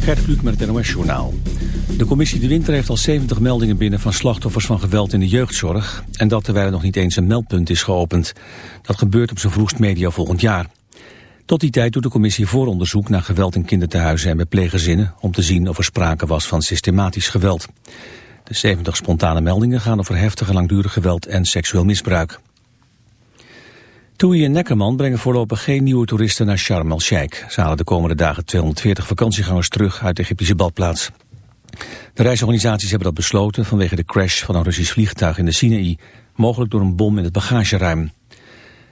Gert Kluk met het NOS-journaal. De commissie De Winter heeft al 70 meldingen binnen van slachtoffers van geweld in de jeugdzorg. En dat terwijl er nog niet eens een meldpunt is geopend. Dat gebeurt op zijn vroegst media volgend jaar. Tot die tijd doet de commissie vooronderzoek naar geweld in kinderthuizen en bij pleeggezinnen... om te zien of er sprake was van systematisch geweld. De 70 spontane meldingen gaan over heftige langdurig geweld en seksueel misbruik. Toei en Neckerman brengen voorlopig geen nieuwe toeristen naar Sharm el-Sheikh. Ze de komende dagen 240 vakantiegangers terug uit de Egyptische badplaats. De reisorganisaties hebben dat besloten vanwege de crash van een Russisch vliegtuig in de Sinaï, mogelijk door een bom in het bagageruim.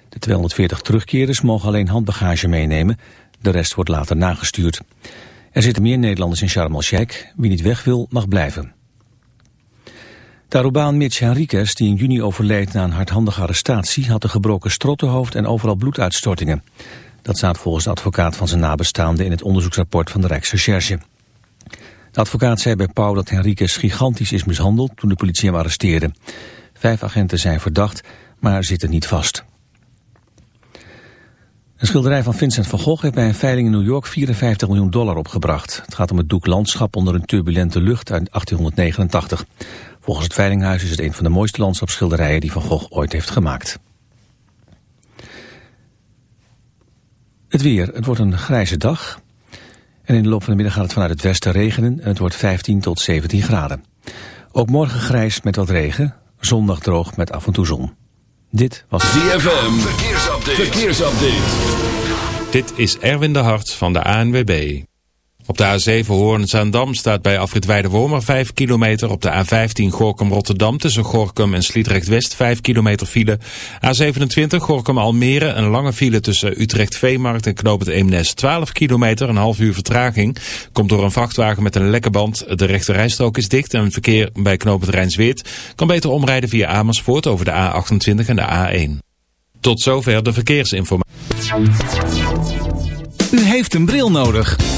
De 240 terugkerers mogen alleen handbagage meenemen, de rest wordt later nagestuurd. Er zitten meer Nederlanders in Sharm el-Sheikh, wie niet weg wil mag blijven. De Arubaan Mitch Henriquez, die in juni overleed na een hardhandige arrestatie, had een gebroken strottenhoofd en overal bloeduitstortingen. Dat staat volgens de advocaat van zijn nabestaanden in het onderzoeksrapport van de Rijksrecherche. De advocaat zei bij Pauw dat Henriquez gigantisch is mishandeld toen de politie hem arresteerde. Vijf agenten zijn verdacht, maar zitten niet vast. Een schilderij van Vincent van Gogh heeft bij een veiling in New York 54 miljoen dollar opgebracht. Het gaat om het doek Landschap onder een turbulente lucht uit 1889. Volgens het Veilinghuis is het een van de mooiste landschapsschilderijen die Van Gogh ooit heeft gemaakt. Het weer. Het wordt een grijze dag. En in de loop van de middag gaat het vanuit het westen regenen en het wordt 15 tot 17 graden. Ook morgen grijs met wat regen, zondag droog met af en toe zon. Dit was ZFM. Verkeersupdate. Verkeersupdate. Dit is Erwin de Hart van de ANWB. Op de A7 Hoorn-Zaandam staat bij afrit Wormer 5 kilometer. Op de A15 Gorkum-Rotterdam tussen Gorkum en Sliedrecht-West 5 kilometer file. A27 Gorkum-Almere een lange file tussen Utrecht-Veemarkt en Knoop het Eemnes 12 kilometer, een half uur vertraging. Komt door een vrachtwagen met een lekke band. De rechte rijstrook is dicht en verkeer bij Knoop het Rijnsweert kan beter omrijden via Amersfoort over de A28 en de A1. Tot zover de verkeersinformatie. U heeft een bril nodig.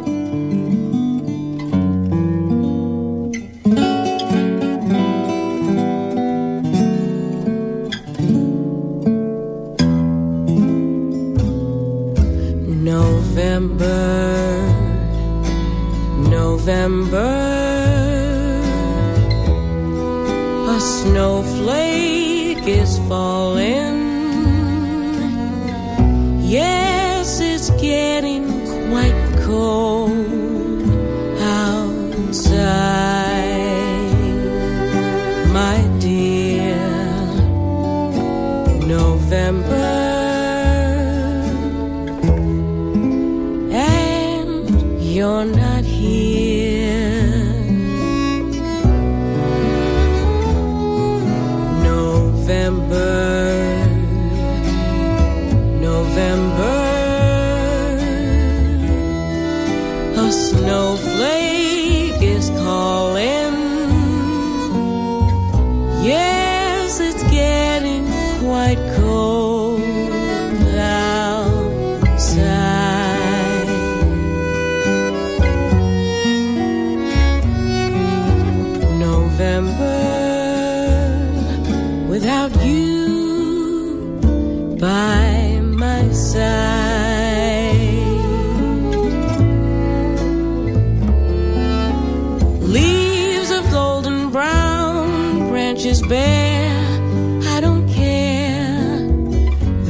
November,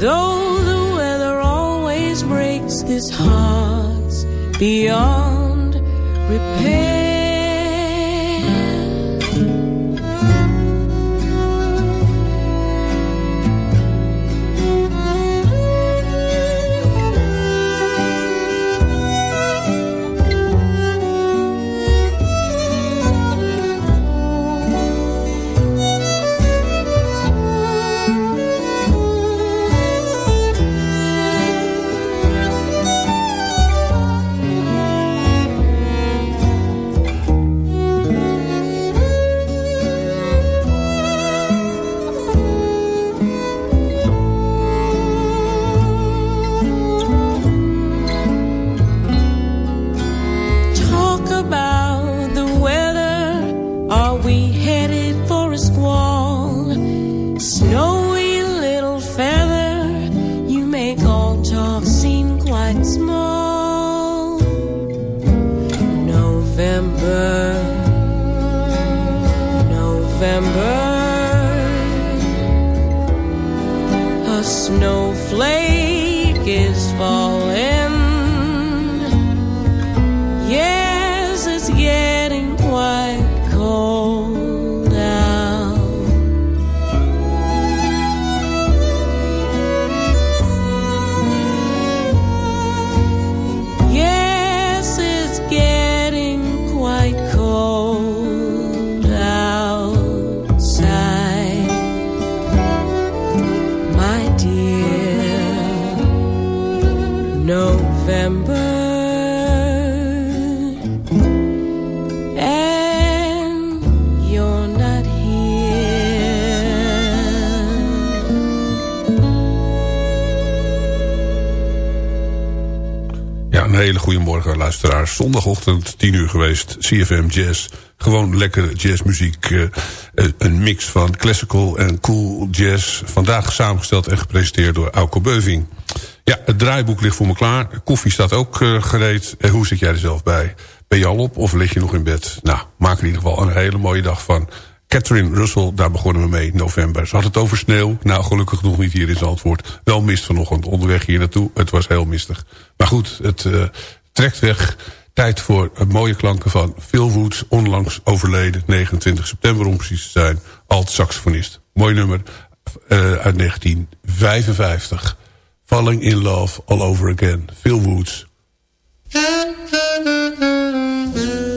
Though the weather always breaks this heart's beyond repair. Hele goede morgen luisteraars. Zondagochtend, 10 uur geweest, CFM Jazz. Gewoon lekkere jazzmuziek. eh, eh, een mix van classical en cool jazz. Vandaag samengesteld en gepresenteerd door Auko Beuving. Ja, het draaiboek ligt voor me klaar. Koffie staat ook eh, gereed. En hoe zit jij er zelf bij? Ben je al op of lig je nog in bed? Nou, maak er in ieder geval een hele mooie dag van. Catherine Russell, daar begonnen we mee in november. Ze had het over sneeuw. Nou, gelukkig nog niet hier in Zandvoort. Wel mist vanochtend onderweg hier naartoe. Het was heel mistig. Maar goed, het eh, trekt weg. Tijd voor een mooie klanken van Phil Woods. Onlangs overleden, 29 september om precies te zijn. Alt-saxofonist. Mooi nummer eh, uit 1955. Falling in Love All Over Again. Phil Woods.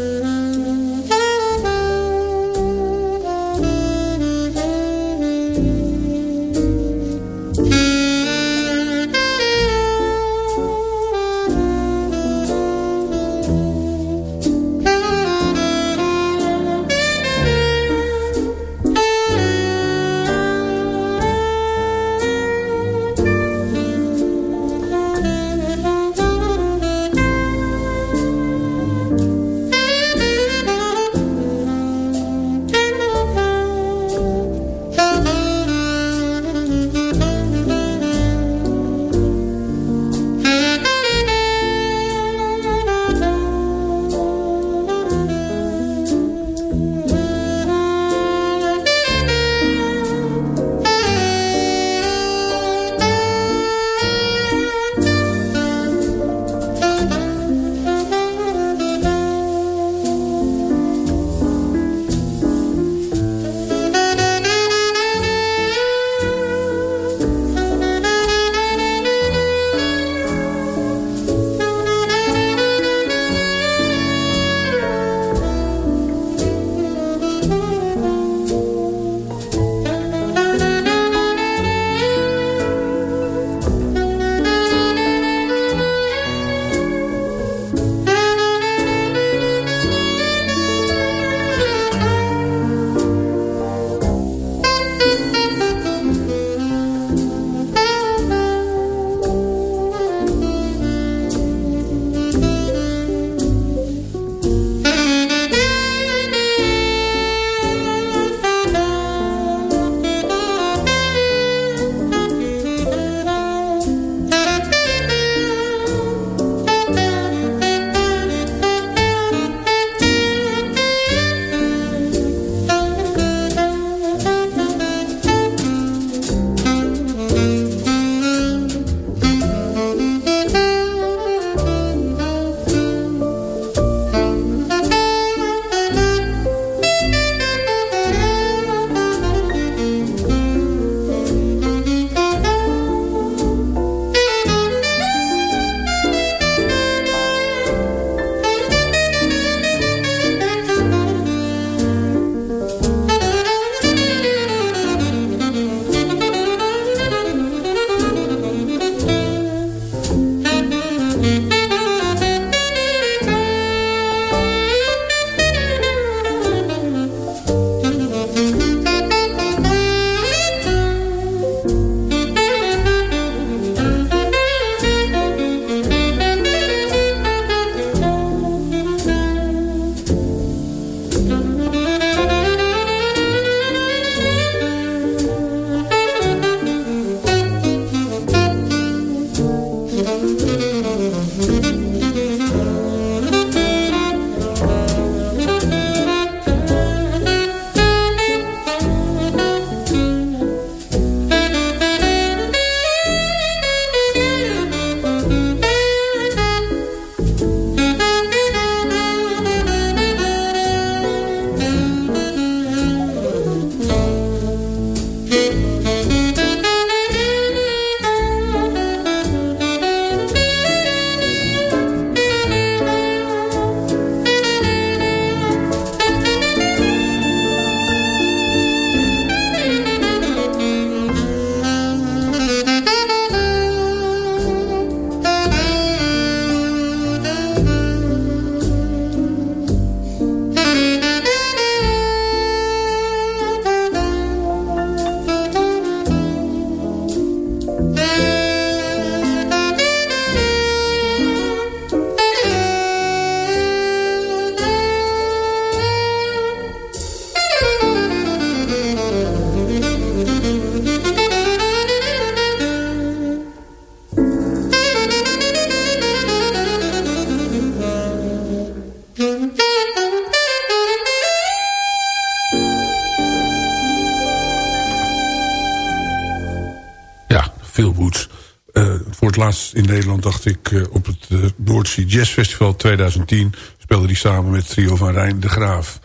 het laatst in Nederland, dacht ik... Uh, op het uh, Noordzee Jazz Festival 2010... speelde hij samen met trio van Rijn de Graaf.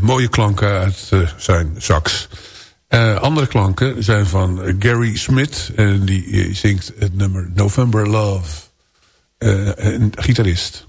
Mooie klanken uit zijn sax. andere klanken zijn van Gary Smith. En die zingt het nummer November Love. een gitarist.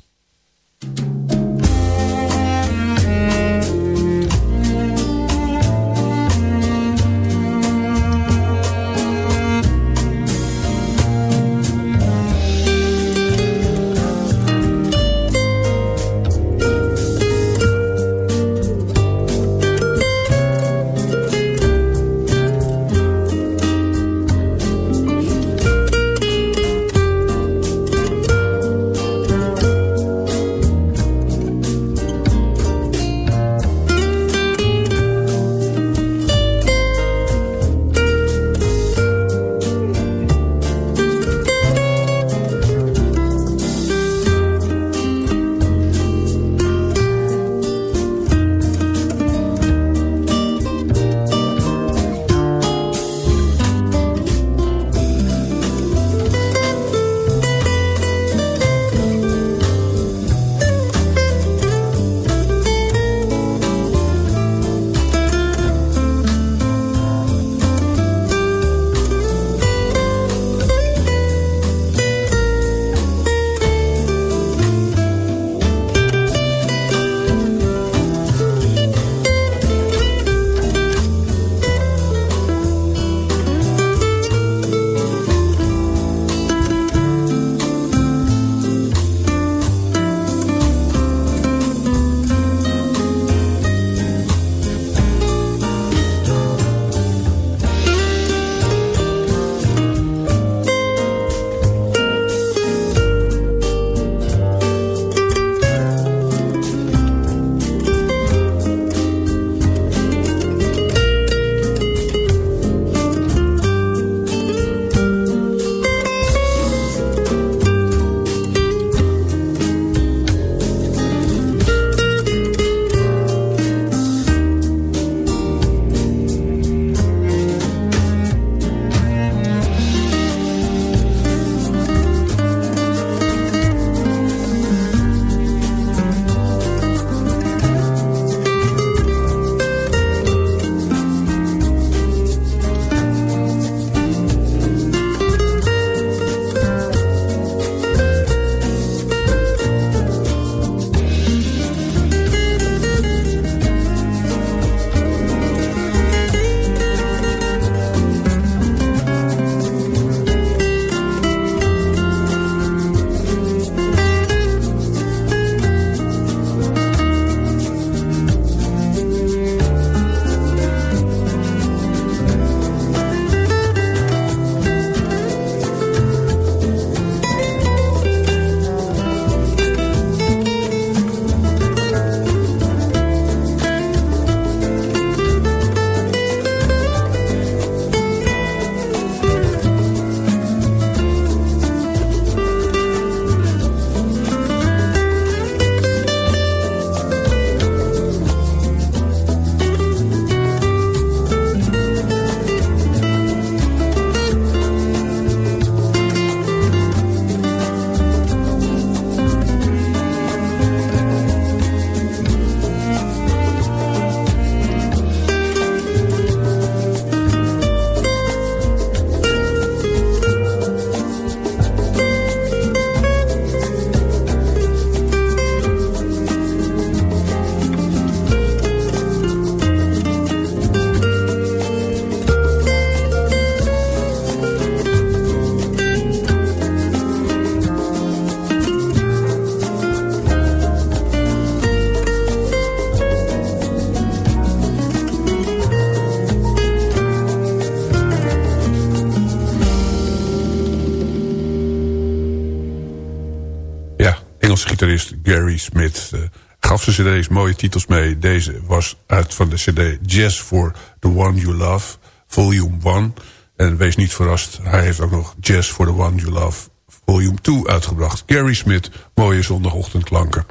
Smith. Uh, gaf zijn cd's mooie titels mee. Deze was uit van de cd Jazz for the One You Love, volume 1. En wees niet verrast, hij heeft ook nog Jazz for the One You Love, volume 2 uitgebracht. Gary Smith, mooie zondagochtendklanken.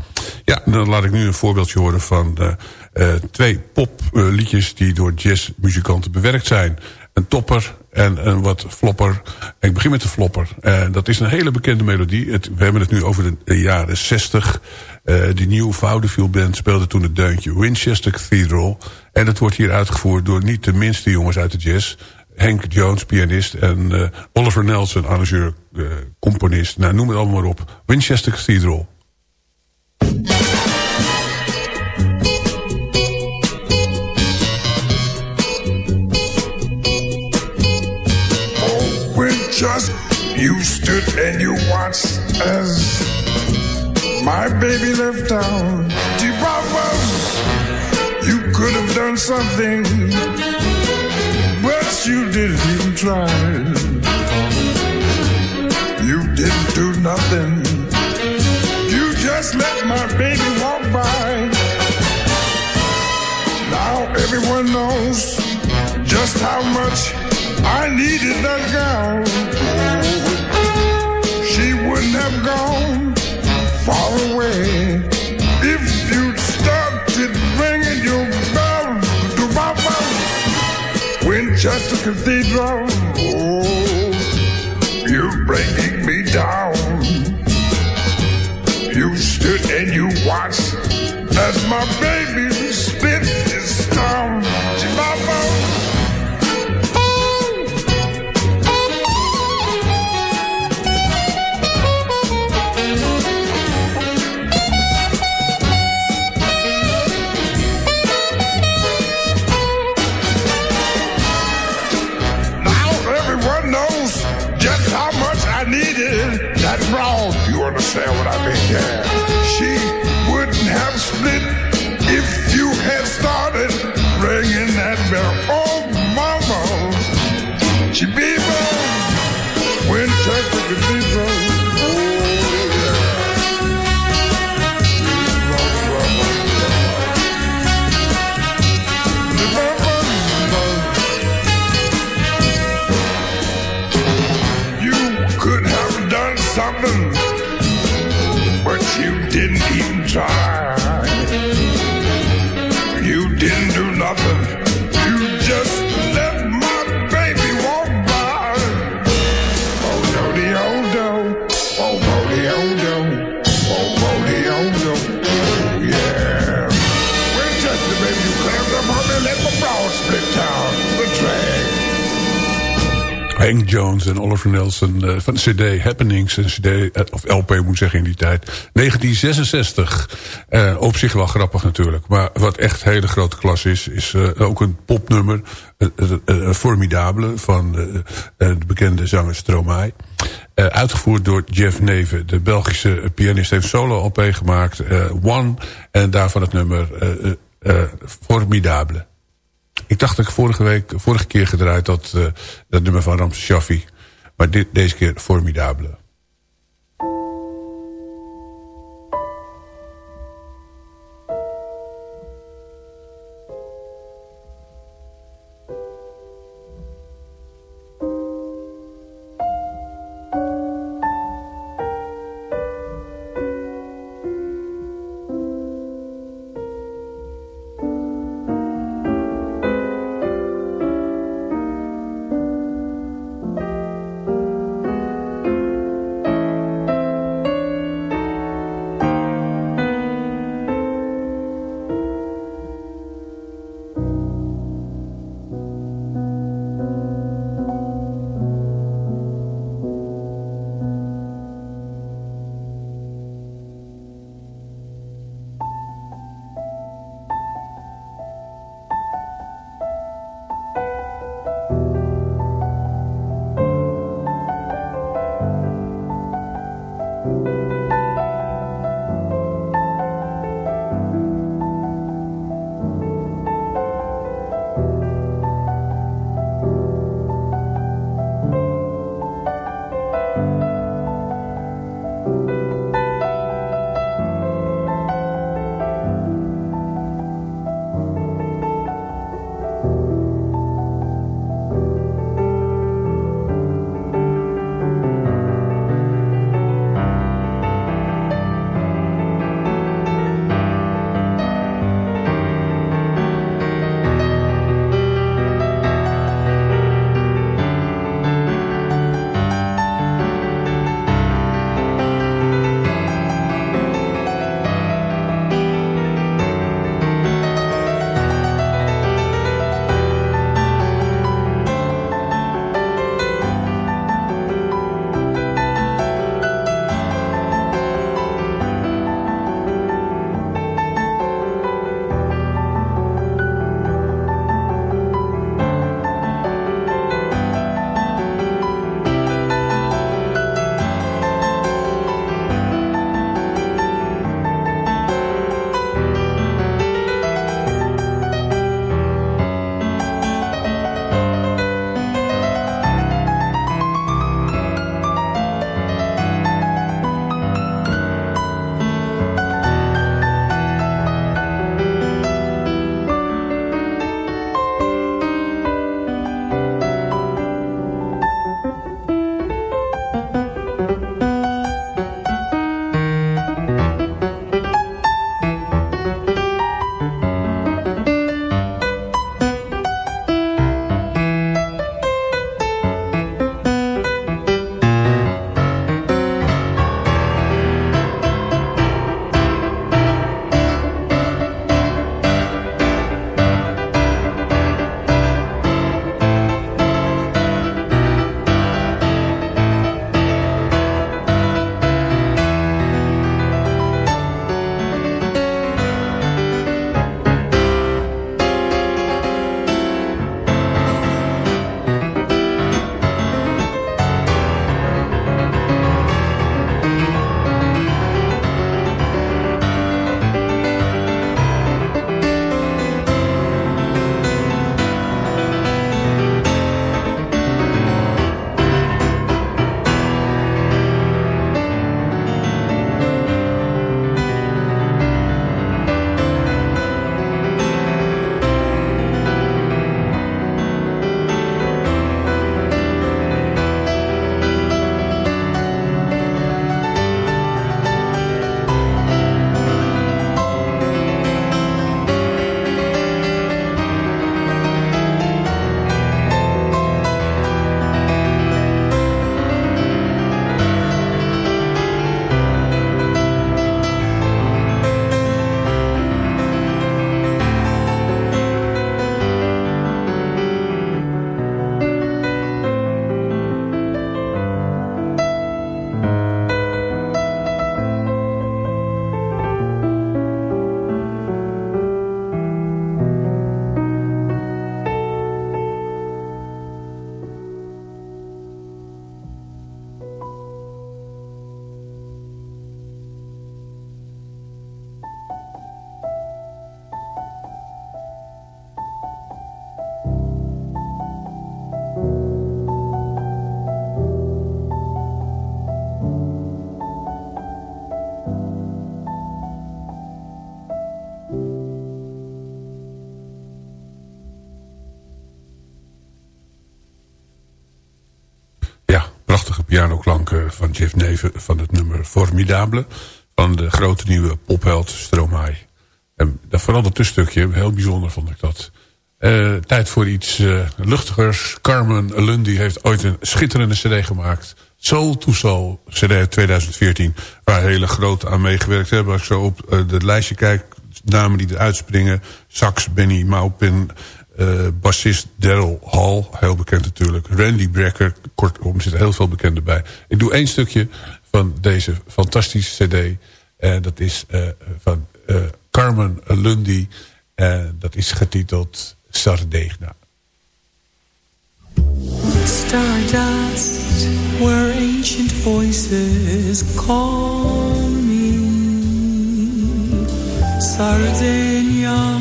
Ja, dan laat ik nu een voorbeeldje horen van uh, uh, twee popliedjes... die door jazzmuzikanten bewerkt zijn. Een topper En een wat flopper. Ik begin met de flopper. Dat is een hele bekende melodie. Het, we hebben het nu over de jaren 60. Uh, die nieuwe Vaudeville band speelde toen het deuntje Winchester Cathedral. En dat wordt hier uitgevoerd door niet de minste jongens uit de jazz. Hank Jones, pianist. En uh, Oliver Nelson, arrangeur, uh, componist. Nou, noem het allemaal maar op. Winchester Cathedral. Just you stood and you watched as my baby left town. Chihuahua, you could have done something, but you didn't even try. You didn't do nothing. You just let my baby walk by. Now everyone knows just how much I needed that girl. She wouldn't have gone far away if you'd started ringing your bell to Papa Winchester Cathedral. Oh, you're breaking me down. You stood and you watched as my baby Yeah. She wouldn't have split if you had started ringing that bell. Oh, mama, she be born when Texas En Oliver Nelson uh, van CD Happenings. Een CD, uh, of LP moet zeggen in die tijd. 1966. Uh, op zich wel grappig natuurlijk. Maar wat echt hele grote klas is, is ook een popnummer. Formidabele van de bekende zanger Stromae. uitgevoerd door Jeff Neven. De Belgische pianist heeft solo LP gemaakt. One. En daarvan het nummer Formidable. Ik dacht dat ik vorige, week, vorige keer gedraaid dat, uh, dat nummer van Ramse Shaffi. Maar dit, deze keer Formidable. Pianoklanken van Jeff Neven... van het nummer Formidable van de grote nieuwe popheld Stromae. En dat, vooral dat tussenstukje, heel bijzonder vond ik dat. Eh, tijd voor iets uh, luchtigers. Carmen Lundy heeft ooit een schitterende cd gemaakt. Soul to Soul, cd 2014. Waar hele grote aan meegewerkt hebben. Als ik zo op uh, het lijstje kijk, namen die eruit springen. Sax, Benny Maupin, bassist Daryl Hall, heel bekend natuurlijk. Randy Brecker, kortom zitten heel veel bekenden bij. Ik doe één stukje van deze fantastische cd. En dat is van Carmen Lundy. En dat is getiteld Sardegna. Stardust, where ancient voices call me. Sardinia,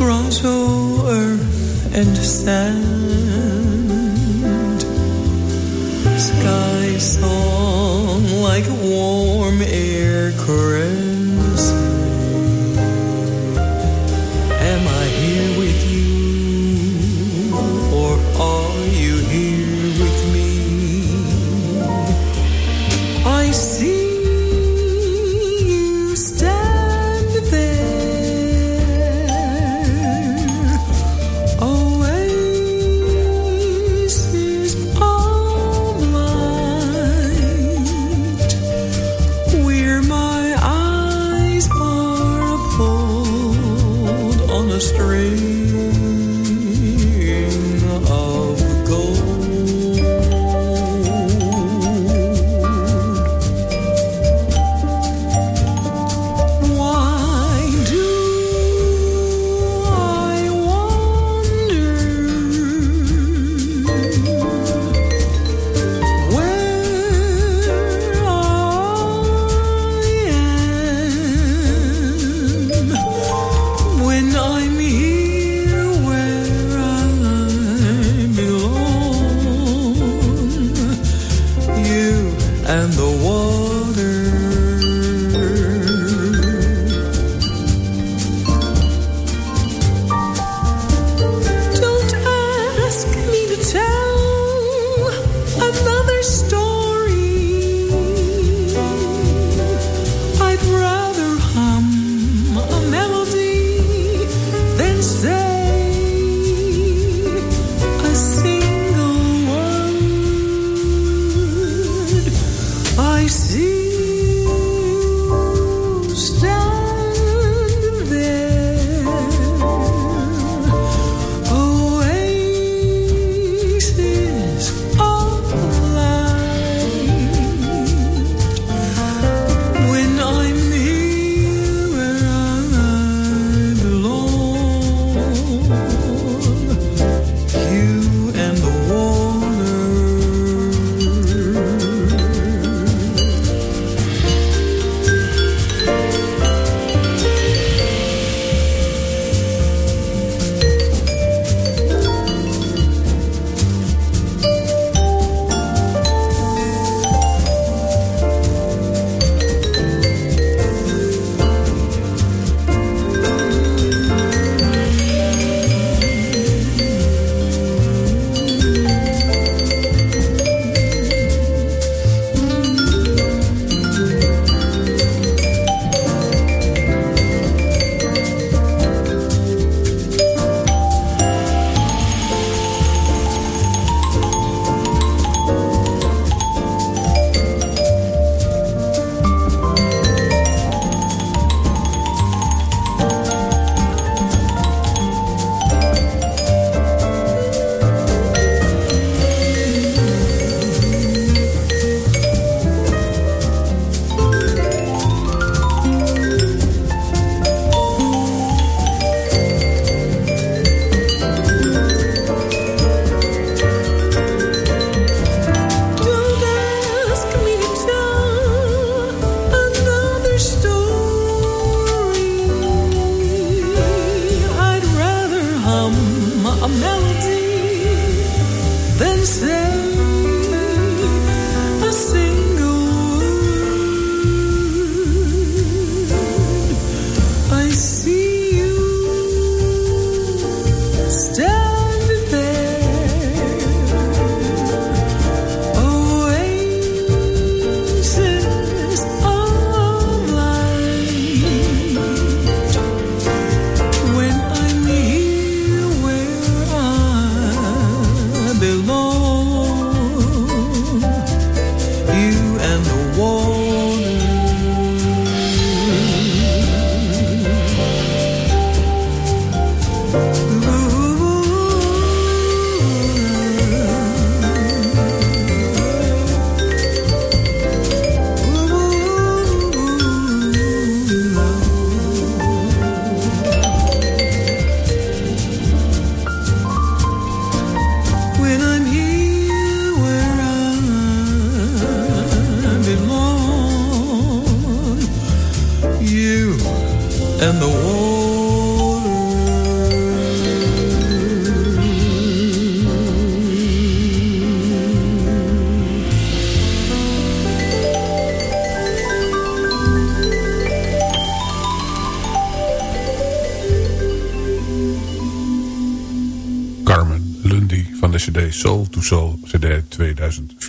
grotto, earth and sand. Sky song like warm air caress.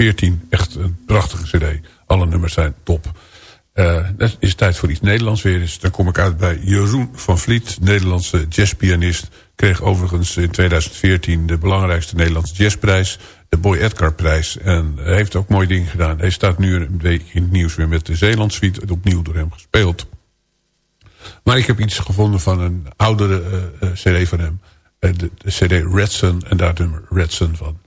2014. Echt een prachtige cd. Alle nummers zijn top. Eh, het is tijd voor iets Nederlands weer. Dan kom ik uit bij Jeroen van Vliet, Nederlandse jazzpianist. Kreeg overigens in 2014 de belangrijkste Nederlandse jazzprijs. De Boy Edgar prijs. En heeft ook mooie dingen gedaan. Hij staat nu een week in het nieuws weer met de Zeeland Suite. Opnieuw door hem gespeeld. Maar ik heb iets gevonden van een oudere eh, eh, cd van hem. De, cd Red Sun en daar nummer Red Sun van.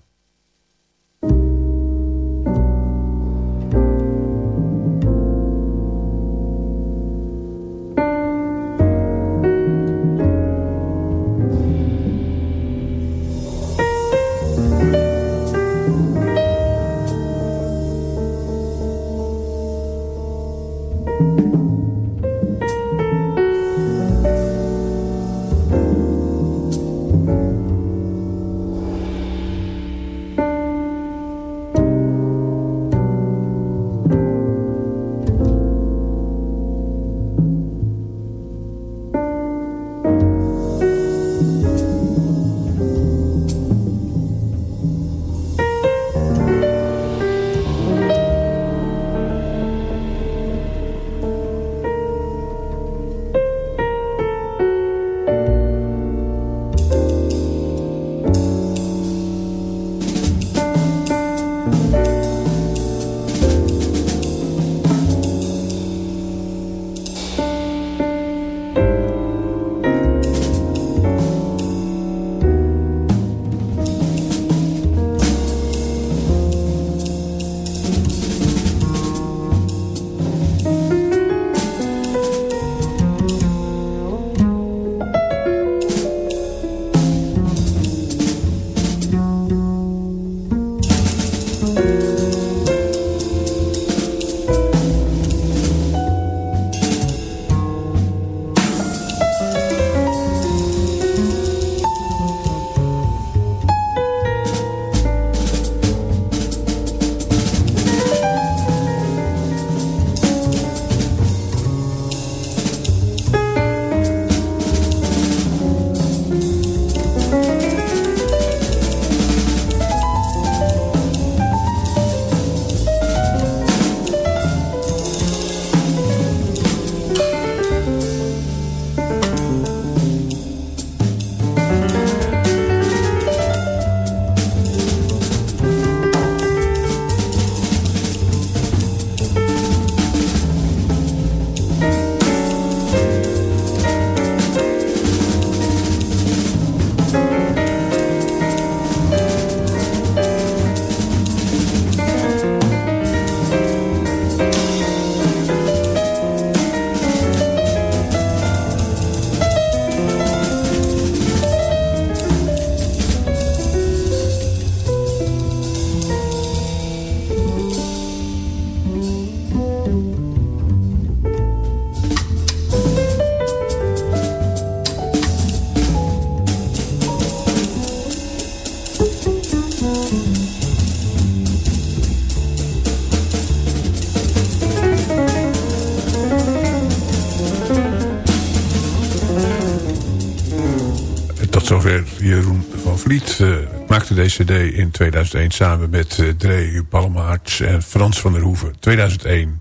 Vliet. eh, maakte deze cd in 2001 samen met uh, Dre Palmaerts en Frans van der Hoeven. 2001.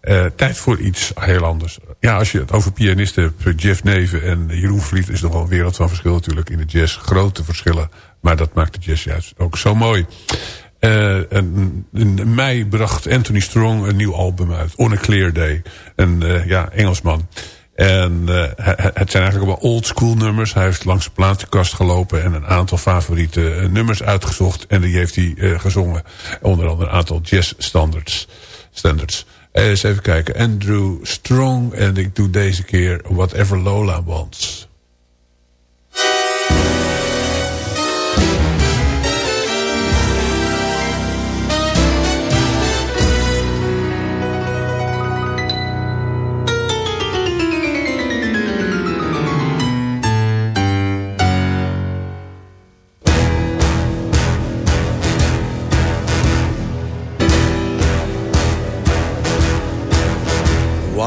Eh, tijd voor iets heel anders. Ja, als je het over pianisten hebt, Jeff Neven en Jeroen Vliet... is nog wel een wereld van verschil natuurlijk in de jazz. Grote verschillen, maar dat maakt de jazz juist ook zo mooi. In mei bracht Anthony Strong een nieuw album uit. On a Clear Day. Een ja, Engelsman. En uh, het zijn eigenlijk allemaal old school nummers. Hij heeft langs de platenkast gelopen en een aantal favoriete uh, nummers uitgezocht. En die heeft hij uh, gezongen. Onder andere een aantal jazz standards. standards. eens even kijken. Andrew Strong. En ik doe deze keer Whatever Lola Wants.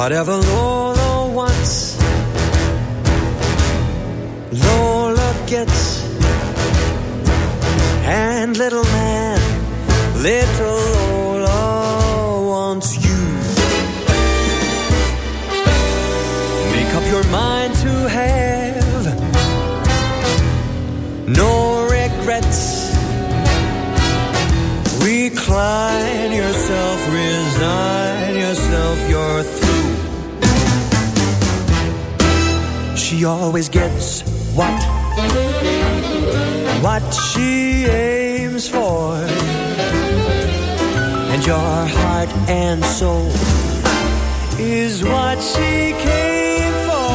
Whatever Lola Always gets what? What she aims for. And your heart and soul is what she came for.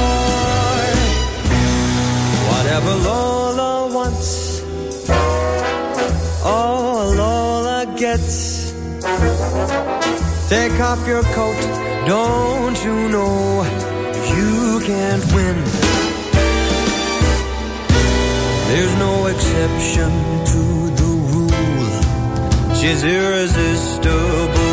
Whatever Lola wants, oh, Lola gets. Take off your coat, don't you know you can't win? There's no exception to the rule. She's irresistible,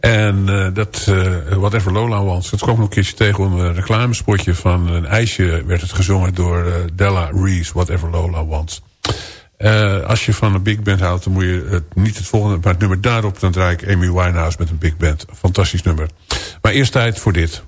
En eh, dat, eh, Whatever Lola Wants, dat kwam nog een keertje tegen een reclamespotje van een ijsje. Werd het gezongen door eh, Della Reese, Whatever Lola Wants. Als je van een big band houdt, dan moet je het, niet het volgende, maar het nummer daarop. Dan draai ik Amy Winehouse met een big band. Fantastisch nummer. Maar eerst tijd voor dit.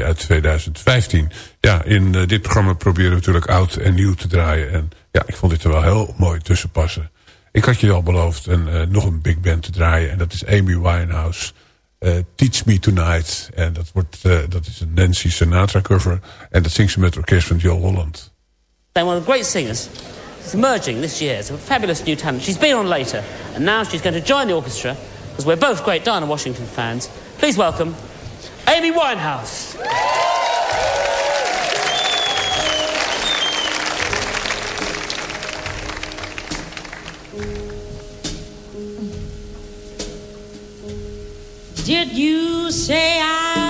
Uit 2015. Ja, in dit programma proberen we natuurlijk oud en nieuw te draaien. En ja, ik vond dit er wel heel mooi tussen passen. Ik had je al beloofd een, nog een big band te draaien. En dat is Amy Winehouse. Teach Me Tonight. En dat, wordt, dat is een Nancy Sinatra cover. En dat zingt ze met het orkest van Joe Holland. They're one of the great singers. She's emerging this year. It's a fabulous new talent. She's been on later, and now she's going to join the orchestra because we're both great Diana Washington fans. Please welcome Amy Winehouse. Did you say I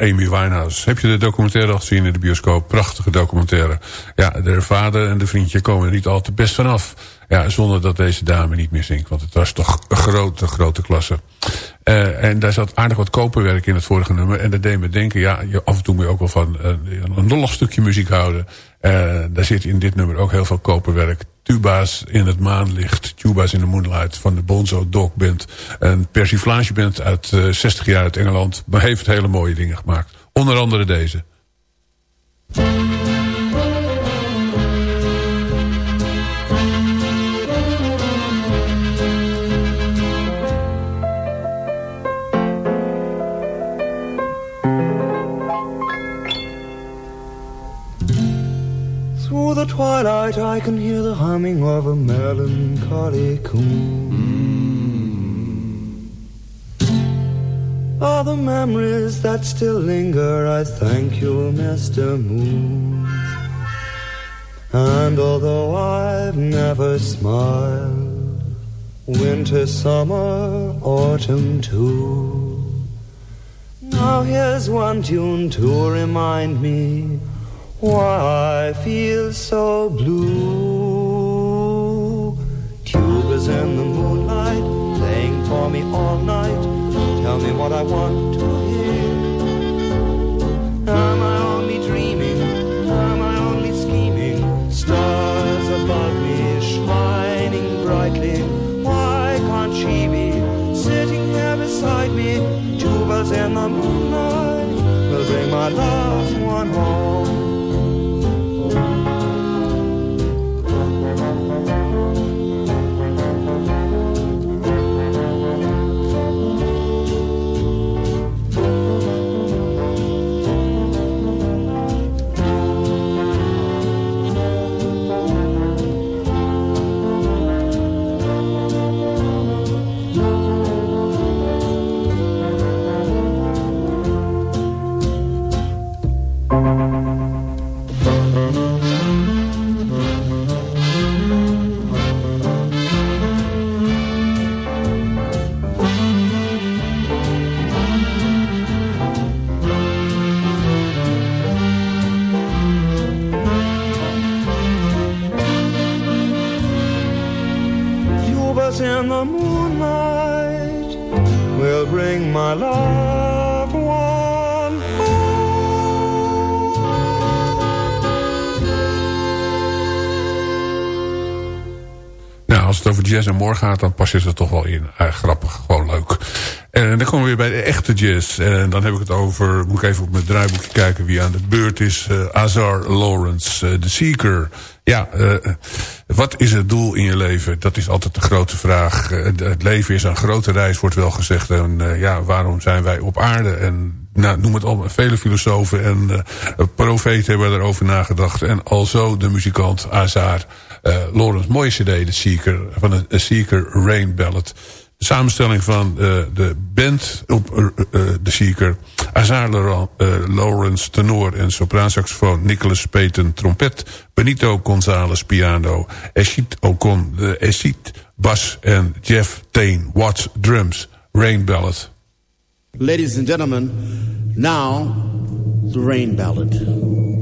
Amy Winehouse. Heb je de documentaire al gezien in de bioscoop? Prachtige documentaire. Ja, de vader en de vriendje komen er niet al te best vanaf. Ja, zonder dat deze dame niet meer zingt. Want het was toch grote, grote klasse. Eh, en daar zat aardig wat koperwerk in het vorige nummer. En dat deed me denken, ja, af en toe moet je ook wel van eh, een lollig stukje muziek houden. Eh, daar zit in dit nummer ook heel veel koperwerk. Tuba's in het maanlicht, Tuba's in the Moonlight van de Bonzo Dog Band. Een persiflage band uit eh, 60 jaar uit Engeland. Maar heeft hele mooie dingen gemaakt. Onder andere deze. The twilight I can hear the humming of a melancholy coon. All the memories that still linger, I thank you, Mr. Moon. And although I've never smiled, winter, summer, autumn too. Now here's one tune to remind me why I feel so blue. Tubas in the moonlight, playing for me all night. Tell me what I want Tubas in the moonlight will bring my loved one Nou, als het over jazz en morgen gaat, dan pas je er toch wel in. Eh, grappig. En dan komen we weer bij de echte jazz. En dan heb ik het over, moet ik even op mijn draaiboekje kijken wie aan de beurt is. Eh, Azar Lawrence, eh, The Seeker. Ja, eh, wat is het doel in je leven? Dat is altijd de grote vraag. Eh, het leven is een grote reis, wordt wel gezegd. En eh, ja, waarom zijn wij op aarde? En nou, noem het allemaal. Vele filosofen en profeten hebben erover nagedacht. En alzo de muzikant Azar Lawrence. Mooie cd, de Seeker. Van een Seeker Rain Ballad. De samenstelling van uh, de band op uh, de Seeker. Azar Lawrence tenor en sopraansaxofoon. Nicholas Payton trompet. Benito Gonzalez piano. Eshit Ocon Eshit bas. En Jeff Tain Watts drums. Rain Ballad. Ladies and gentlemen, now the rain ballad.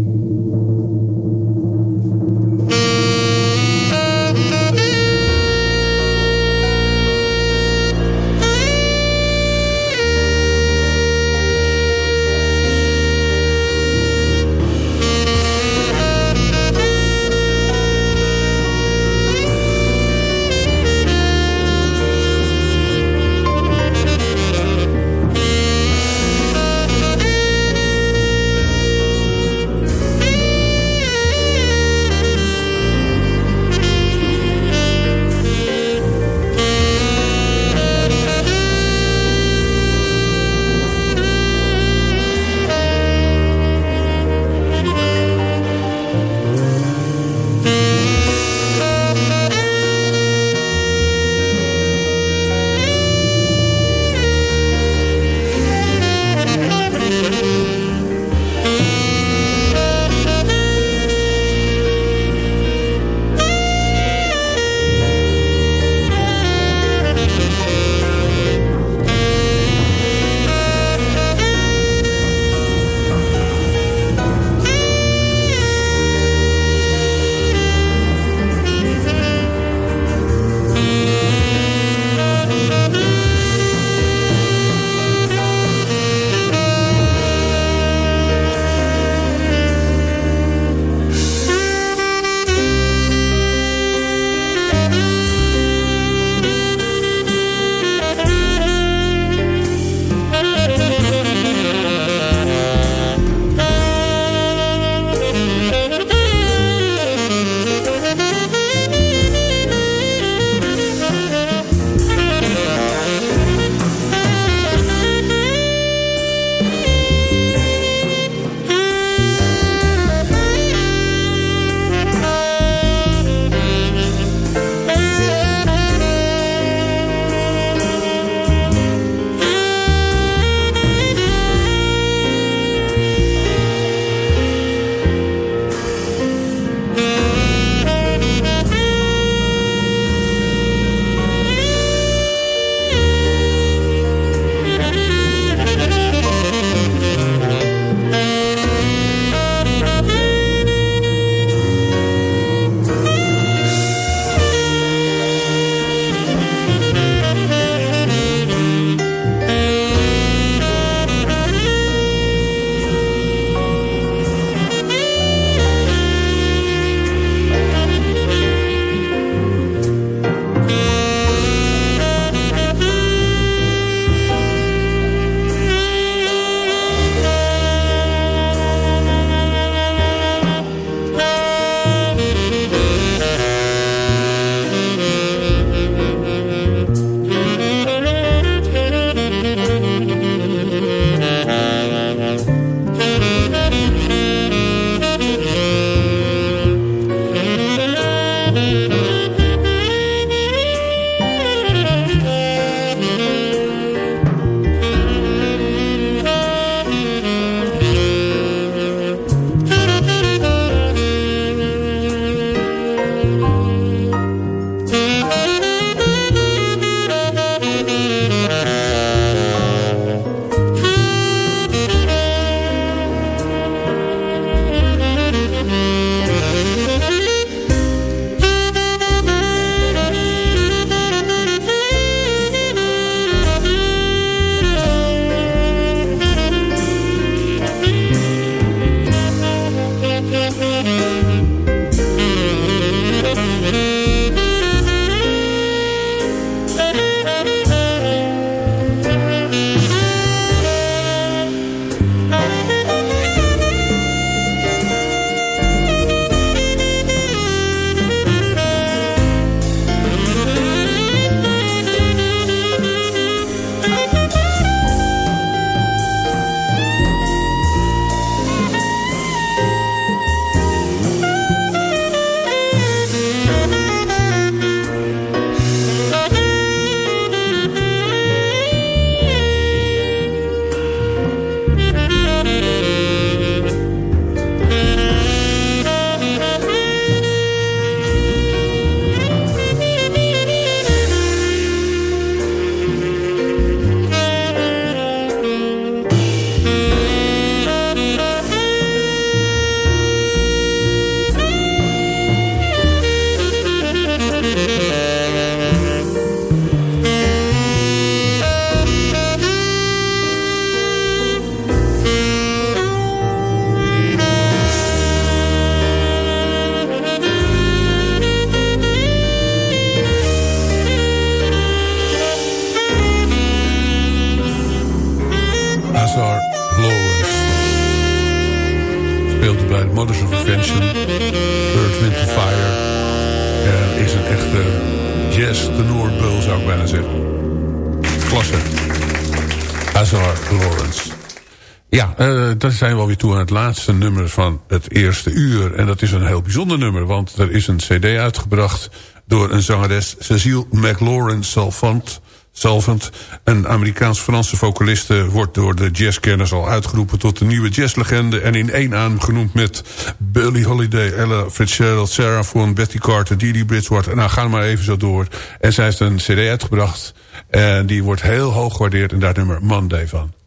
Dan zijn we alweer toe aan het laatste nummer van het eerste uur. En dat is een heel bijzonder nummer, want er is een cd uitgebracht... door een zangeres Cecile McLaurin Salvant. Salvant, een Amerikaans-Franse vocaliste... wordt door de jazzkenners al uitgeroepen tot de nieuwe jazzlegende... en in één aan genoemd met Billie Holiday, Ella Fitzgerald... Sarah Vaughan, Betty Carter, Dee Bridgewater. Nou, ga maar even zo door. En zij heeft een cd uitgebracht... en die wordt heel hoog gewaardeerd... en daar nummer Monday van.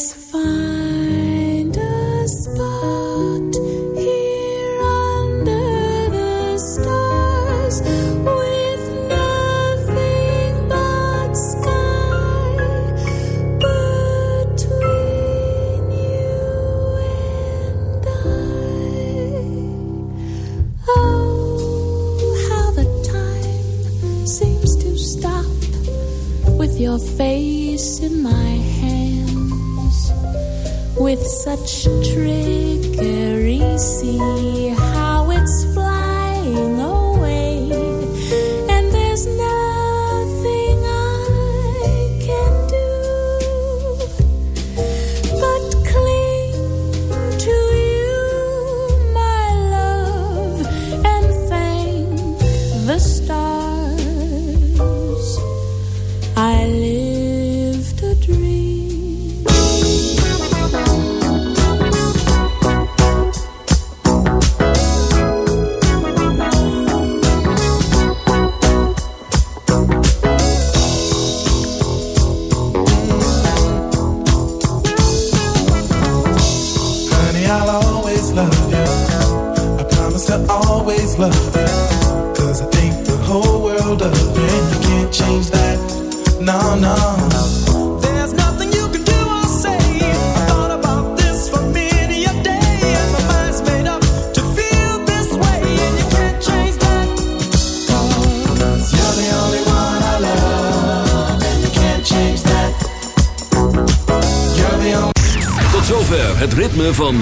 It's fine.